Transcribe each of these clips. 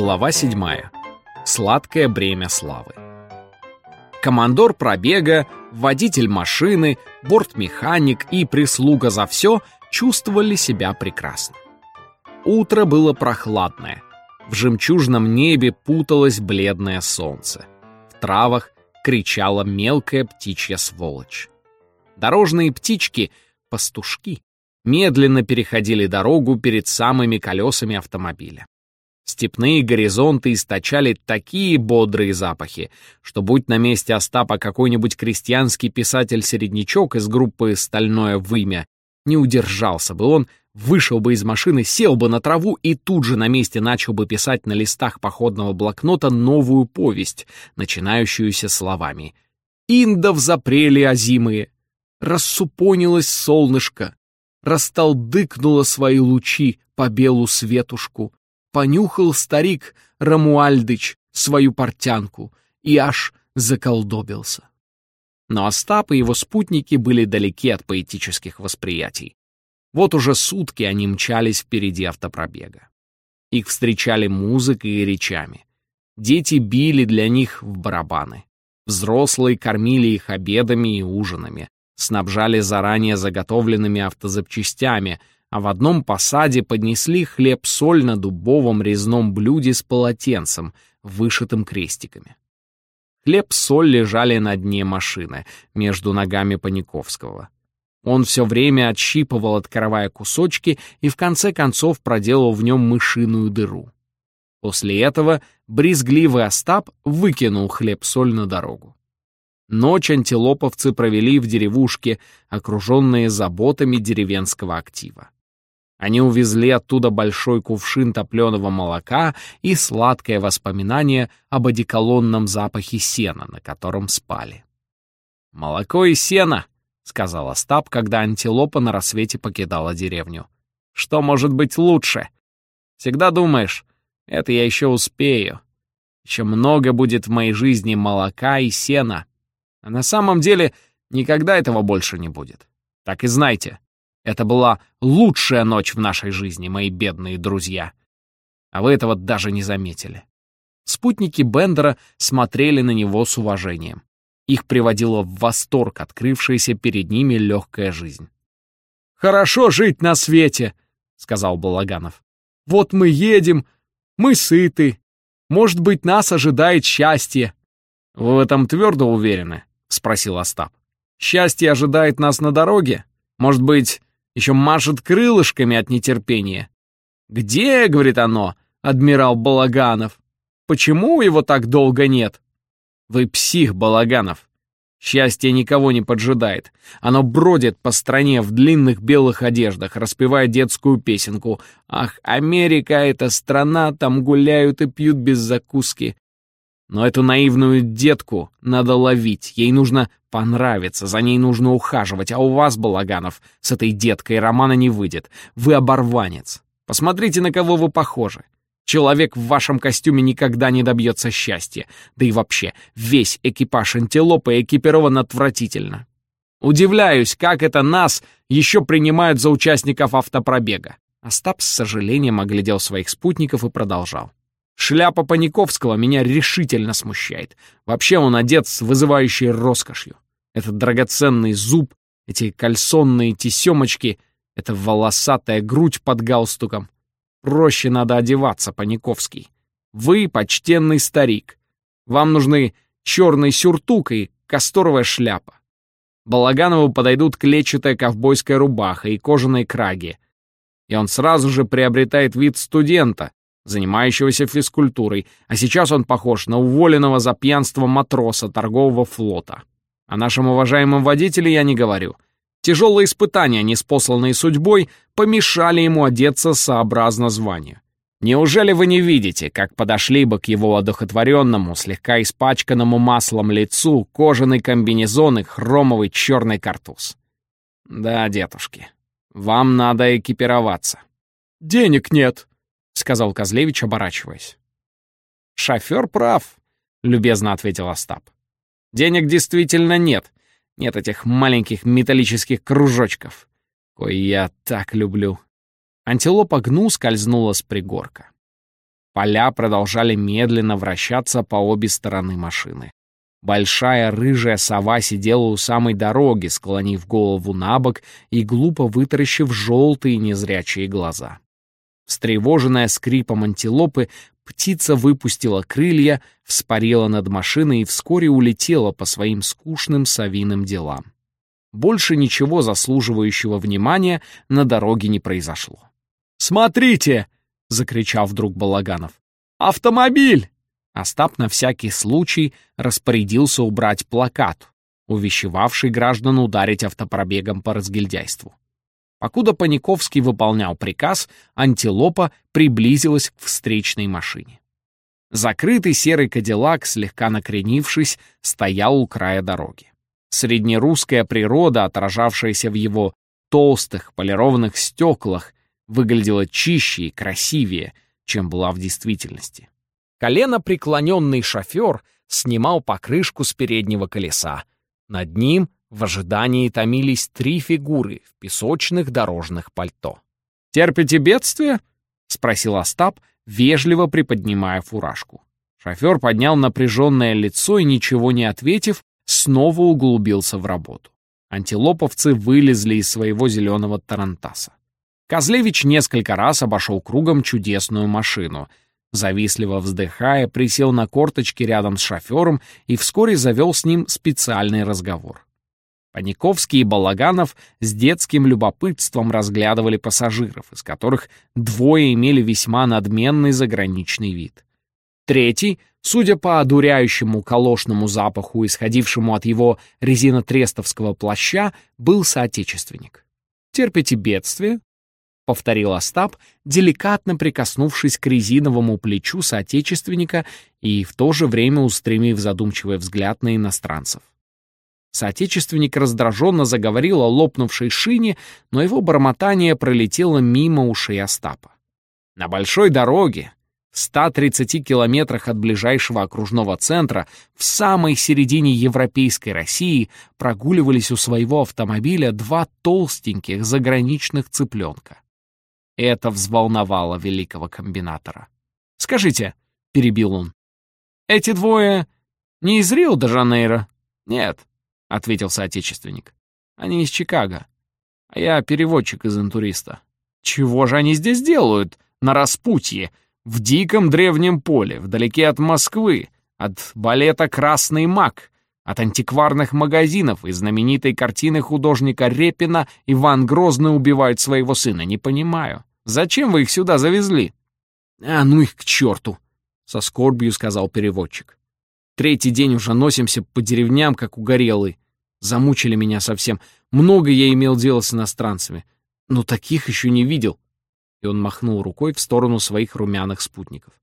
Глава 7. Сладкое бремя славы. Командор пробега, водитель машины, бортмеханик и прислуга за все чувствовали себя прекрасно. Утро было прохладное. В жемчужном небе путалось бледное солнце. В травах кричала мелкая птичья сволочь. Дорожные птички, пастушки, медленно переходили дорогу перед самыми колесами автомобиля. Степные горизонты источали такие бодрые запахи, что будь на месте Остапа какой-нибудь крестьянский писатель-середнячок из группы «Стальное вымя», не удержался бы он, вышел бы из машины, сел бы на траву и тут же на месте начал бы писать на листах походного блокнота новую повесть, начинающуюся словами «Индов запрели озимые, рассупонилось солнышко, растолдыкнуло свои лучи по белу светушку, понюхал старик Рамуальдыч свою портянку и аж заколдобился. Но Остап и его спутники были далеки от поэтических восприятий. Вот уже сутки они мчались впереди автопробега. Их встречали музыкой и речами. Дети били для них в барабаны. Взрослые кормили их обедами и ужинами, снабжали заранее заготовленными автозапчастями, а в одном посаде поднесли хлеб-соль на дубовом резном блюде с полотенцем, вышитым крестиками. Хлеб-соль лежали на дне машины, между ногами Паниковского. Он все время отщипывал, открывая кусочки, и в конце концов проделал в нем мышиную дыру. После этого брезгливый Остап выкинул хлеб-соль на дорогу. Ночь антилоповцы провели в деревушке, окруженные заботами деревенского актива. Они увезли оттуда большой кувшин топленого молока и сладкое воспоминание об одеколонном запахе сена, на котором спали. «Молоко и сено», — сказал Остап, когда антилопа на рассвете покидала деревню. «Что может быть лучше? Всегда думаешь, это я еще успею. Еще много будет в моей жизни молока и сена. А на самом деле никогда этого больше не будет. Так и знайте, это была лучшая ночь в нашей жизни, мои бедные друзья. А вы этого даже не заметили. Спутники Бендера смотрели на него с уважением. Их приводила в восторг открывшаяся перед ними легкая жизнь. «Хорошо жить на свете», — сказал Балаганов. «Вот мы едем, мы сыты. Может быть, нас ожидает счастье». «Вы в этом твердо уверены?» — спросил Остап. «Счастье ожидает нас на дороге? Может быть, еще машет крылышками от нетерпения. «Где, — говорит оно, — адмирал Балаганов? Почему его так долго нет?» «Вы псих, Балаганов. Счастье никого не поджидает. Оно бродит по стране в длинных белых одеждах, распевая детскую песенку. «Ах, Америка — это страна, там гуляют и пьют без закуски. Но эту наивную детку надо ловить, ей нужно понравиться, за ней нужно ухаживать, а у вас, Балаганов, с этой деткой романа не выйдет. Вы оборванец. Посмотрите, на кого вы похожи. Человек в вашем костюме никогда не добьется счастья. Да и вообще, весь экипаж антилопы экипирован отвратительно. Удивляюсь, как это нас еще принимают за участников автопробега. Остап с сожалением оглядел своих спутников и продолжал. Шляпа Паниковского меня решительно смущает. Вообще он одет с вызывающей роскошью. Этот драгоценный зуб, эти кальсонные тесемочки, эта волосатая грудь под галстуком. Проще надо одеваться, Паниковский. Вы почтенный старик. Вам нужны черный сюртук и касторовая шляпа. Балаганову подойдут клетчатая ковбойская рубаха и кожаные краги. И он сразу же приобретает вид студента, занимающегося физкультурой, а сейчас он похож на уволенного за пьянство матроса торгового флота. О нашем уважаемом водителе я не говорю. Тяжелые испытания, неспосланные судьбой, помешали ему одеться сообразно званию. Неужели вы не видите, как подошли бы к его одухотворенному, слегка испачканному маслом лицу кожаный комбинезон и хромовый черный картуз? Да, дедушки, вам надо экипироваться. «Денег нет», — сказал Козлевич, оборачиваясь. «Шофер прав», — любезно ответил Остап. «Денег действительно нет. Нет этих маленьких металлических кружочков, кои я так люблю». Антилопа гну скользнула с пригорка. Поля продолжали медленно вращаться по обе стороны машины. Большая рыжая сова сидела у самой дороги, склонив голову на бок и глупо вытаращив желтые незрячие глаза. Встревоженная скрипом антилопы, птица выпустила крылья, вспарила над машиной и вскоре улетела по своим скучным совиным делам. Больше ничего заслуживающего внимания на дороге не произошло. «Смотрите!» — закричал вдруг Балаганов. «Автомобиль!» Остап на всякий случай распорядился убрать плакат, увещевавший граждан ударить автопробегом по разгильдяйству. Покуда Паниковский выполнял приказ, антилопа приблизилась к встречной машине. Закрытый серый кадиллак, слегка накренившись, стоял у края дороги. Среднерусская природа, отражавшаяся в его толстых полированных стеклах, выглядела чище и красивее, чем была в действительности. Колено преклоненный шофер снимал покрышку с переднего колеса. Над ним в ожидании томились три фигуры в песочных дорожных пальто. «Терпите бедствие?» — спросил Остап, вежливо приподнимая фуражку. Шофер поднял напряженное лицо и, ничего не ответив, снова углубился в работу. Антилоповцы вылезли из своего зеленого тарантаса. Козлевич несколько раз обошел кругом чудесную машину — Завистливо вздыхая, присел на корточки рядом с шофером и вскоре завел с ним специальный разговор. Паниковский и Балаганов с детским любопытством разглядывали пассажиров, из которых двое имели весьма надменный заграничный вид. Третий, судя по одуряющему колошному запаху, исходившему от его резинотрестовского плаща, был соотечественник. «Терпите бедствие?» — повторил Остап, деликатно прикоснувшись к резиновому плечу соотечественника и в то же время устремив задумчивый взгляд на иностранцев. Соотечественник раздраженно заговорил о лопнувшей шине, но его бормотание пролетело мимо ушей Остапа. На большой дороге, в 130 километрах от ближайшего окружного центра, в самой середине европейской России, прогуливались у своего автомобиля два толстеньких заграничных цыпленка. Это взволновало великого комбинатора. «Скажите», — перебил он, — «эти двое не из Рио-де-Жанейро?» «Нет», — ответил соотечественник. «Они из Чикаго, а я переводчик из интуриста». «Чего же они здесь делают? На распутье, в диком древнем поле, вдалеке от Москвы, от балета «Красный маг», от антикварных магазинов и знаменитой картины художника Репина «Иван Грозный убивает своего сына». Не понимаю. Зачем вы их сюда завезли?» «А ну их к черту!» — со скорбью сказал переводчик. «Третий день уже носимся по деревням, как угорелые. Замучили меня совсем. Много я имел дело с иностранцами, но таких еще не видел». И он махнул рукой в сторону своих румяных спутников.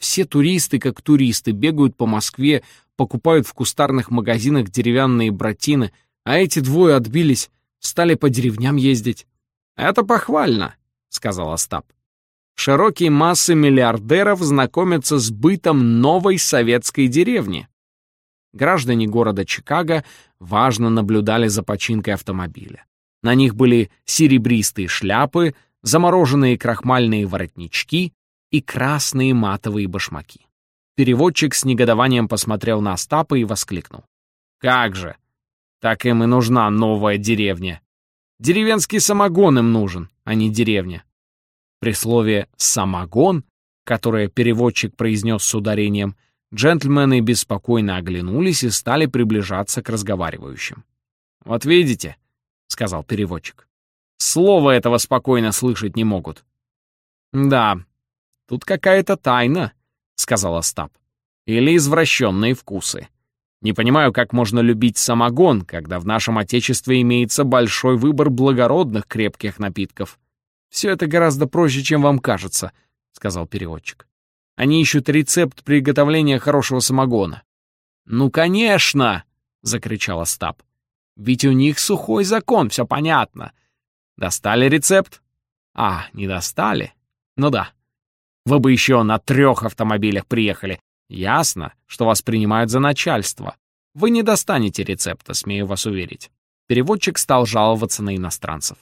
«Все туристы, как туристы, бегают по Москве, покупают в кустарных магазинах деревянные братины, а эти двое отбились, стали по деревням ездить. Это похвально, сказал Остап. Широкие массы миллиардеров знакомятся с бытом новой советской деревни. Граждане города Чикаго важно наблюдали за починкой автомобиля. На них были серебристые шляпы, замороженные крахмальные воротнички и красные матовые башмаки. Переводчик с негодованием посмотрел на Остапа и воскликнул. «Как же! Так им и нужна новая деревня. Деревенский самогон им нужен, а не деревня. При слове «самогон», которое переводчик произнес с ударением, джентльмены беспокойно оглянулись и стали приближаться к разговаривающим. «Вот видите», — сказал переводчик, — «слова этого спокойно слышать не могут». «Да, тут какая-то тайна», — сказал Остап, — «или извращенные вкусы». Не понимаю, как можно любить самогон, когда в нашем Отечестве имеется большой выбор благородных крепких напитков. Все это гораздо проще, чем вам кажется, — сказал переводчик. Они ищут рецепт приготовления хорошего самогона. «Ну, конечно!» — закричал Остап. «Ведь у них сухой закон, все понятно. Достали рецепт? А, не достали? Ну да. Вы бы еще на трех автомобилях приехали, Ясно, что вас принимают за начальство. Вы не достанете рецепта, смею вас уверить. Переводчик стал жаловаться на иностранцев.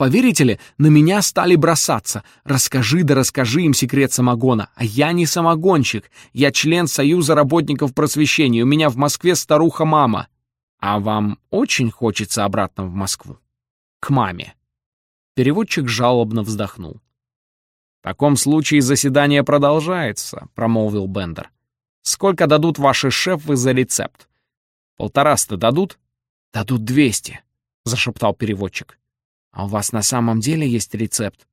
Поверите ли, на меня стали бросаться. Расскажи да расскажи им секрет самогона. А я не самогонщик. Я член Союза работников просвещения. У меня в Москве старуха-мама. А вам очень хочется обратно в Москву? К маме. Переводчик жалобно вздохнул. «В таком случае заседание продолжается», — промолвил Бендер. «Сколько дадут ваши шефы за рецепт? Полтораста дадут?» «Дадут двести», — зашептал переводчик. «А у вас на самом деле есть рецепт?»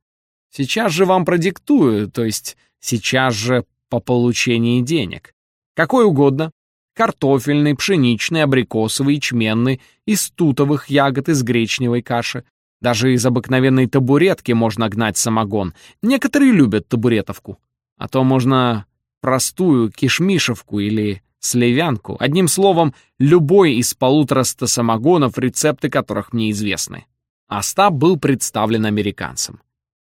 «Сейчас же вам продиктую, то есть сейчас же по получении денег. Какой угодно. Картофельный, пшеничный, абрикосовый, ячменный, из тутовых ягод, из гречневой каши. Даже из обыкновенной табуретки можно гнать самогон. Некоторые любят табуретовку. А то можно простую кишмишевку или сливянку. Одним словом, любой из полутораста самогонов, рецепты которых мне известны. Остап был представлен американцам.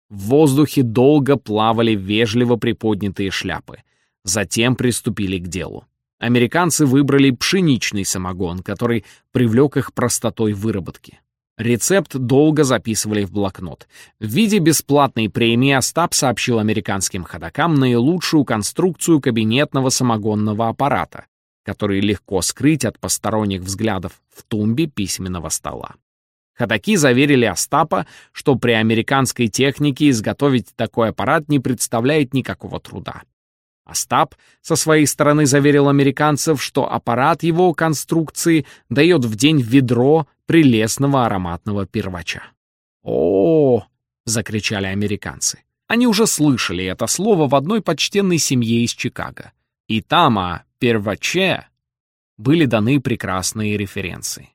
В воздухе долго плавали вежливо приподнятые шляпы. Затем приступили к делу. Американцы выбрали пшеничный самогон, который привлек их простотой выработки. Рецепт долго записывали в блокнот. В виде бесплатной премии Остап сообщил американским ходокам наилучшую конструкцию кабинетного самогонного аппарата, который легко скрыть от посторонних взглядов в тумбе письменного стола. Ходаки заверили Остапа, что при американской технике изготовить такой аппарат не представляет никакого труда. Остап со своей стороны заверил американцев, что аппарат его конструкции дает в день ведро прелестного ароматного первача. о, -о, закричали американцы. Они уже слышали это слово в одной почтенной семье из Чикаго. И там о перваче были даны прекрасные референсы.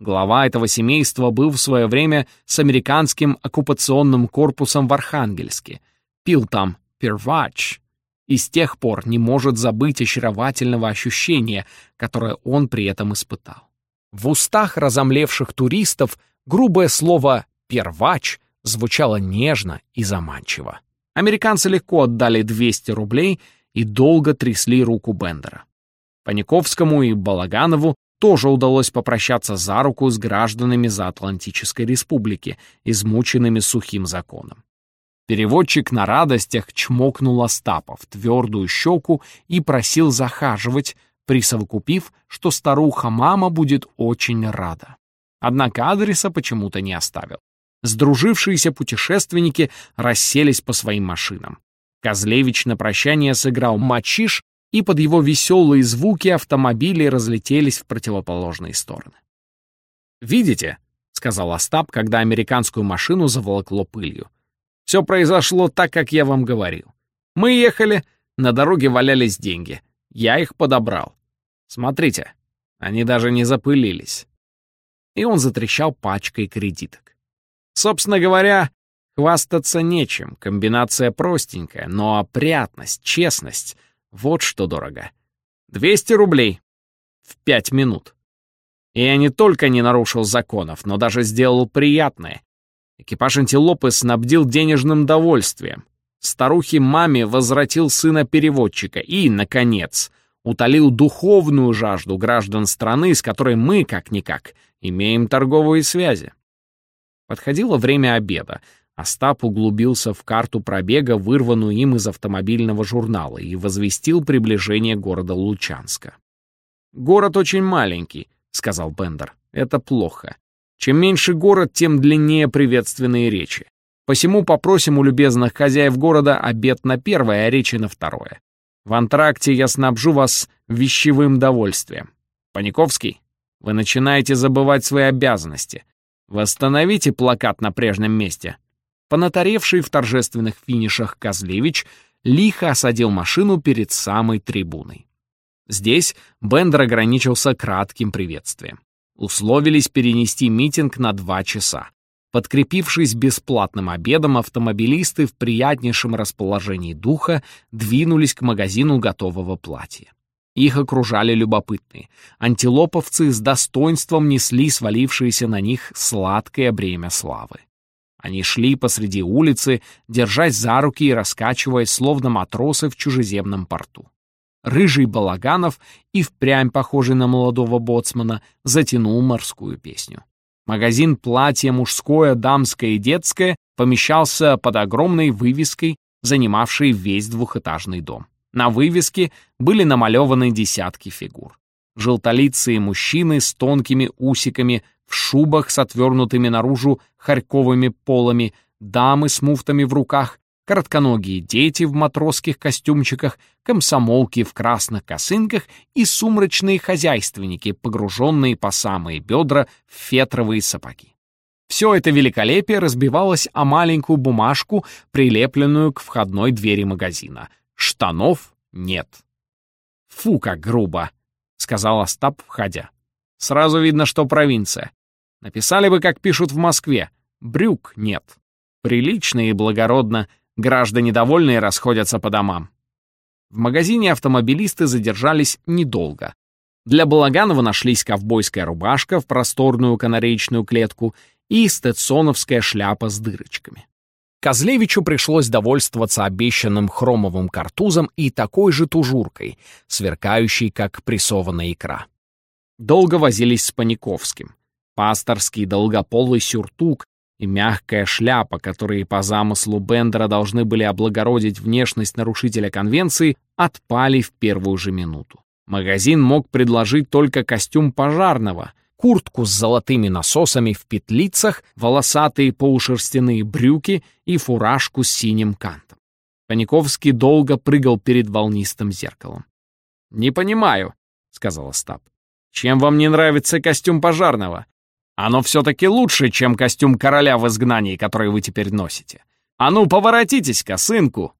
Глава этого семейства был в свое время с американским оккупационным корпусом в Архангельске, пил там первач, и с тех пор не может забыть очаровательного ощущения, которое он при этом испытал. В устах разомлевших туристов грубое слово «первач» звучало нежно и заманчиво. Американцы легко отдали 200 рублей и долго трясли руку Бендера. Паниковскому и Балаганову тоже удалось попрощаться за руку с гражданами Заатлантической республики, измученными сухим законом. Переводчик на радостях чмокнул Остапа в твердую щеку и просил захаживать, присовокупив, что старуха-мама будет очень рада. Однако адреса почему-то не оставил. Сдружившиеся путешественники расселись по своим машинам. Козлевич на прощание сыграл мачиш и под его веселые звуки автомобили разлетелись в противоположные стороны. «Видите?» — сказал Остап, когда американскую машину заволокло пылью. «Все произошло так, как я вам говорил. Мы ехали, на дороге валялись деньги. Я их подобрал. Смотрите, они даже не запылились». И он затрещал пачкой кредиток. Собственно говоря, хвастаться нечем, комбинация простенькая, но опрятность, честность — вот что дорого. 200 рублей. В пять минут. И я не только не нарушил законов, но даже сделал приятное. Экипаж антилопы снабдил денежным довольствием. Старухе-маме возвратил сына переводчика и, наконец, утолил духовную жажду граждан страны, с которой мы, как-никак, имеем торговые связи. Подходило время обеда, Остап углубился в карту пробега, вырванную им из автомобильного журнала, и возвестил приближение города Лучанска. «Город очень маленький», — сказал Бендер. «Это плохо. Чем меньше город, тем длиннее приветственные речи. Посему попросим у любезных хозяев города обед на первое, а речи на второе. В антракте я снабжу вас вещевым довольствием. Паниковский, вы начинаете забывать свои обязанности. Восстановите плакат на прежнем месте. Понатаревший в торжественных финишах Козлевич лихо осадил машину перед самой трибуной. Здесь Бендер ограничился кратким приветствием. Условились перенести митинг на два часа. Подкрепившись бесплатным обедом, автомобилисты в приятнейшем расположении духа двинулись к магазину готового платья. Их окружали любопытные. Антилоповцы с достоинством несли свалившееся на них сладкое бремя славы. Они шли посреди улицы, держась за руки и раскачиваясь, словно матросы в чужеземном порту. Рыжий Балаганов, и впрямь похожий на молодого боцмана, затянул морскую песню. Магазин платье мужское, дамское и детское помещался под огромной вывеской, занимавшей весь двухэтажный дом. На вывеске были намалеваны десятки фигур. Желтолицые мужчины с тонкими усиками, в шубах с отвернутыми наружу харьковыми полами, дамы с муфтами в руках, коротконогие дети в матросских костюмчиках, комсомолки в красных косынках и сумрачные хозяйственники, погруженные по самые бедра в фетровые сапоги. Все это великолепие разбивалось о маленькую бумажку, прилепленную к входной двери магазина. Штанов нет. «Фу, как грубо!» — сказал Остап, входя. «Сразу видно, что провинция. Написали бы, как пишут в Москве. Брюк нет. Прилично и благородно, Граждане довольные расходятся по домам. В магазине автомобилисты задержались недолго. Для Балаганова нашлись ковбойская рубашка в просторную канареечную клетку и стетсоновская шляпа с дырочками. Козлевичу пришлось довольствоваться обещанным хромовым картузом и такой же тужуркой, сверкающей, как прессованная икра. Долго возились с Паниковским. Пасторский долгополый сюртук и мягкая шляпа, которые по замыслу Бендера должны были облагородить внешность нарушителя конвенции, отпали в первую же минуту. Магазин мог предложить только костюм пожарного, куртку с золотыми насосами в петлицах, волосатые полушерстяные брюки и фуражку с синим кантом. Паниковский долго прыгал перед волнистым зеркалом. «Не понимаю», — сказал Остап. «Чем вам не нравится костюм пожарного? Оно все-таки лучше, чем костюм короля в изгнании, который вы теперь носите. А ну, поворотитесь, косынку.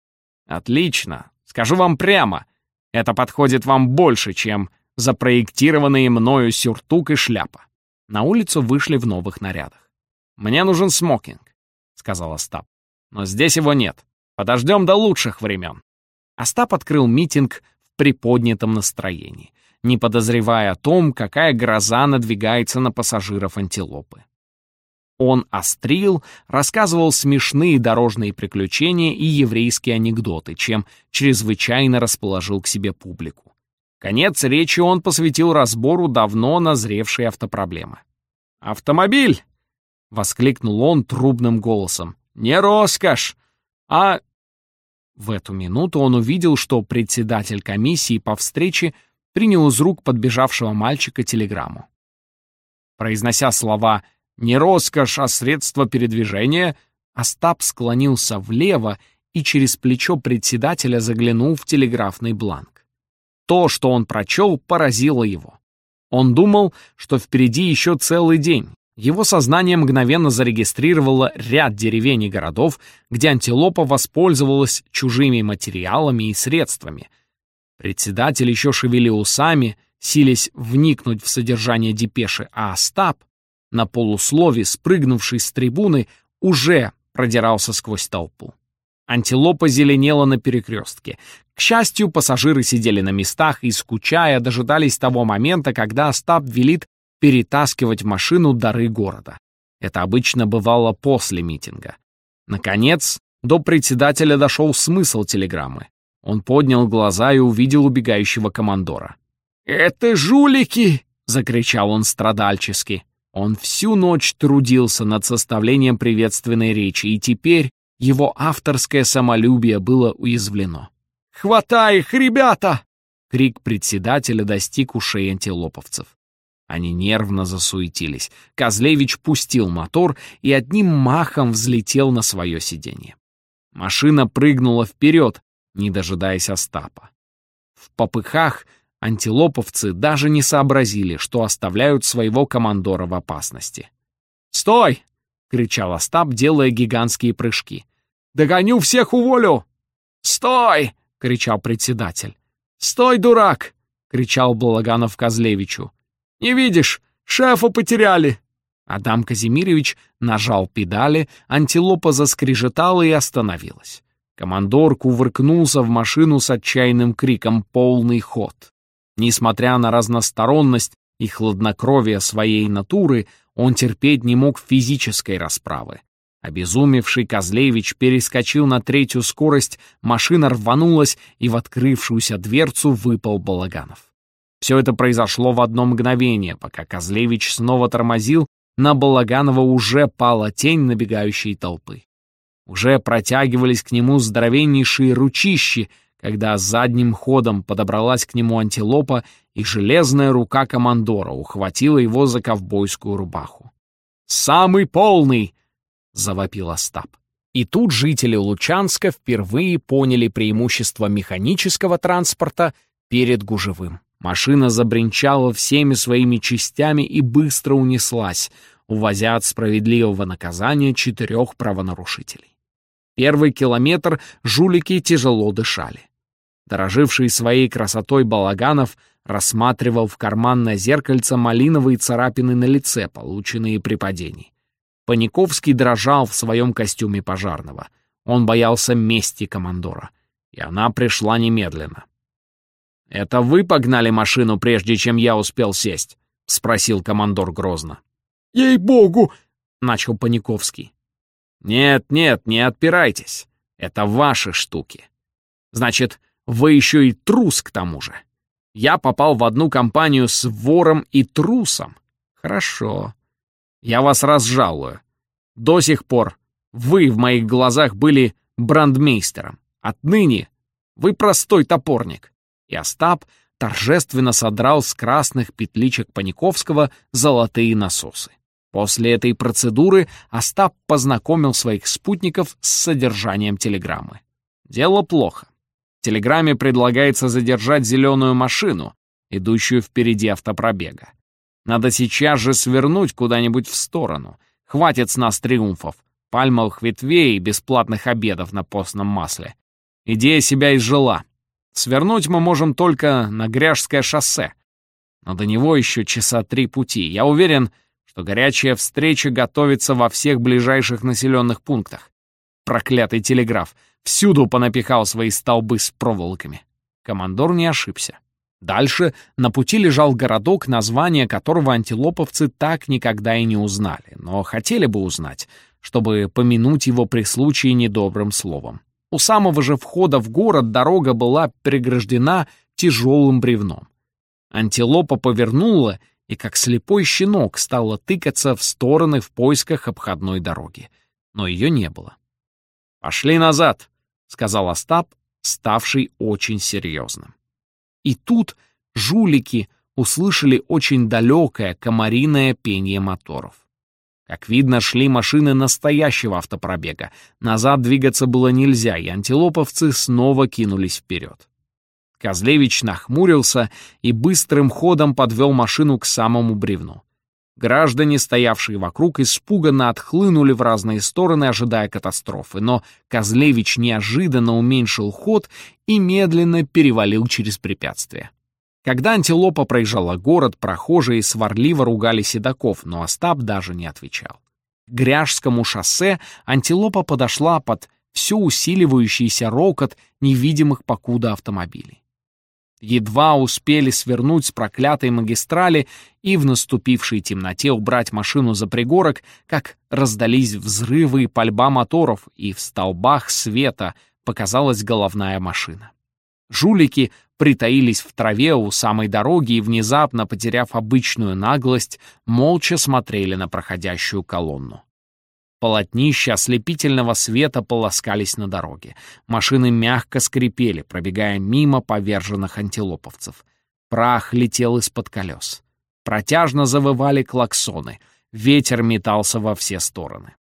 Отлично. Скажу вам прямо. Это подходит вам больше, чем запроектированные мною сюртук и шляпа. На улицу вышли в новых нарядах. «Мне нужен смокинг», — сказал Остап. «Но здесь его нет. Подождем до лучших времен». Остап открыл митинг в приподнятом настроении не подозревая о том, какая гроза надвигается на пассажиров антилопы. Он острил, рассказывал смешные дорожные приключения и еврейские анекдоты, чем чрезвычайно расположил к себе публику. Конец речи он посвятил разбору давно назревшей автопроблемы. «Автомобиль!» — воскликнул он трубным голосом. «Не роскошь, а...» В эту минуту он увидел, что председатель комиссии по встрече принял из рук подбежавшего мальчика телеграмму. Произнося слова «не роскошь, а средство передвижения», Остап склонился влево и через плечо председателя заглянул в телеграфный бланк. То, что он прочел, поразило его. Он думал, что впереди еще целый день. Его сознание мгновенно зарегистрировало ряд деревень и городов, где антилопа воспользовалась чужими материалами и средствами — Председатель еще шевелил усами, силясь вникнуть в содержание депеши, а Остап, на полуслове спрыгнувший с трибуны, уже продирался сквозь толпу. Антилопа зеленела на перекрестке. К счастью, пассажиры сидели на местах и, скучая, дожидались того момента, когда Остап велит перетаскивать машину дары города. Это обычно бывало после митинга. Наконец, до председателя дошел смысл телеграммы. Он поднял глаза и увидел убегающего командора. «Это жулики!» — закричал он страдальчески. Он всю ночь трудился над составлением приветственной речи, и теперь его авторское самолюбие было уязвлено. «Хватай их, ребята!» Крик председателя достиг ушей антилоповцев. Они нервно засуетились. Козлевич пустил мотор и одним махом взлетел на свое сиденье. Машина прыгнула вперед, не дожидаясь Остапа. В попыхах антилоповцы даже не сообразили, что оставляют своего командора в опасности. «Стой!» — кричал Остап, делая гигантские прыжки. «Догоню всех уволю!» «Стой!» — кричал председатель. «Стой, дурак!» — кричал Балаганов Козлевичу. «Не видишь, шефа потеряли!» Адам Казимирович нажал педали, антилопа заскрежетала и остановилась. Командор кувыркнулся в машину с отчаянным криком «Полный ход!». Несмотря на разносторонность и хладнокровие своей натуры, он терпеть не мог физической расправы. Обезумевший Козлевич перескочил на третью скорость, машина рванулась, и в открывшуюся дверцу выпал Балаганов. Все это произошло в одно мгновение, пока Козлевич снова тормозил, на Балаганова уже пала тень набегающей толпы. Уже протягивались к нему здоровеннейшие ручищи, когда задним ходом подобралась к нему антилопа, и железная рука командора ухватила его за ковбойскую рубаху. «Самый полный!» — завопил Остап. И тут жители Лучанска впервые поняли преимущество механического транспорта перед гужевым. Машина забринчала всеми своими частями и быстро унеслась, увозя от справедливого наказания четырех правонарушителей. Первый километр жулики тяжело дышали. Дороживший своей красотой Балаганов рассматривал в карманное зеркальце малиновые царапины на лице, полученные при падении. Паниковский дрожал в своем костюме пожарного. Он боялся мести командора. И она пришла немедленно. «Это вы погнали машину, прежде чем я успел сесть?» — спросил командор грозно. «Ей-богу!» — начал Паниковский. «Нет, нет, не отпирайтесь. Это ваши штуки. Значит, вы еще и трус к тому же. Я попал в одну компанию с вором и трусом. Хорошо. Я вас разжалую. До сих пор вы в моих глазах были брандмейстером. Отныне вы простой топорник и Остап торжественно содрал с красных петличек Паниковского золотые насосы. После этой процедуры Остап познакомил своих спутников с содержанием телеграммы. Дело плохо. В телеграмме предлагается задержать зеленую машину, идущую впереди автопробега. Надо сейчас же свернуть куда-нибудь в сторону. Хватит с нас триумфов, пальмовых ветвей и бесплатных обедов на постном масле. Идея себя изжила. Свернуть мы можем только на Гряжское шоссе. Но до него еще часа три пути. Я уверен, что горячая встреча готовится во всех ближайших населенных пунктах. Проклятый телеграф всюду понапихал свои столбы с проволоками. Командор не ошибся. Дальше на пути лежал городок, название которого антилоповцы так никогда и не узнали, но хотели бы узнать, чтобы помянуть его при случае недобрым словом. У самого же входа в город дорога была преграждена тяжелым бревном. Антилопа повернула и, как слепой щенок, стала тыкаться в стороны в поисках обходной дороги. Но ее не было. «Пошли назад», — сказал Остап, ставший очень серьезным. И тут жулики услышали очень далекое комариное пение моторов. Как видно, шли машины настоящего автопробега. Назад двигаться было нельзя, и антилоповцы снова кинулись вперед. Козлевич нахмурился и быстрым ходом подвел машину к самому бревну. Граждане, стоявшие вокруг, испуганно отхлынули в разные стороны, ожидая катастрофы, но Козлевич неожиданно уменьшил ход и медленно перевалил через препятствие. Когда антилопа проезжала город, прохожие сварливо ругали седаков, но Остап даже не отвечал. К Гряжскому шоссе антилопа подошла под все усиливающийся рокот невидимых покуда автомобилей. Едва успели свернуть с проклятой магистрали и в наступившей темноте убрать машину за пригорок, как раздались взрывы и пальба моторов, и в столбах света показалась головная машина. Жулики притаились в траве у самой дороги и, внезапно потеряв обычную наглость, молча смотрели на проходящую колонну. Полотнища ослепительного света полоскались на дороге. Машины мягко скрипели, пробегая мимо поверженных антилоповцев. Прах летел из-под колес. Протяжно завывали клаксоны. Ветер метался во все стороны.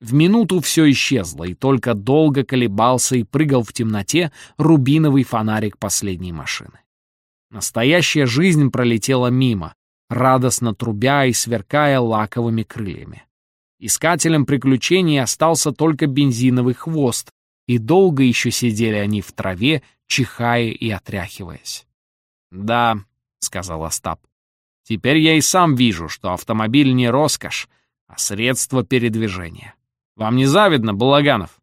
В минуту все исчезло, и только долго колебался и прыгал в темноте рубиновый фонарик последней машины. Настоящая жизнь пролетела мимо, радостно трубя и сверкая лаковыми крыльями. Искателем приключений остался только бензиновый хвост, и долго еще сидели они в траве, чихая и отряхиваясь. «Да», — сказал Остап, — «теперь я и сам вижу, что автомобиль не роскошь, а средство передвижения. Вам не завидно, Балаганов?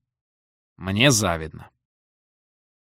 Мне завидно.